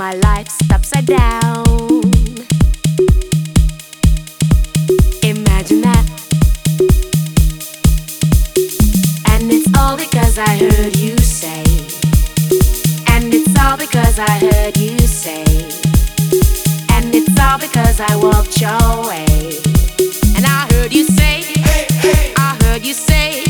my life's upside down. Imagine that. And it's all because I heard you say. And it's all because I heard you say. And it's all because I walked your way. And I heard you say. Hey, hey. I heard you say.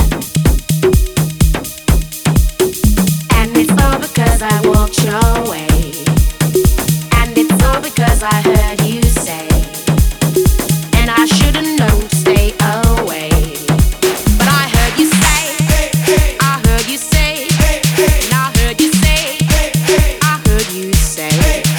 Hey.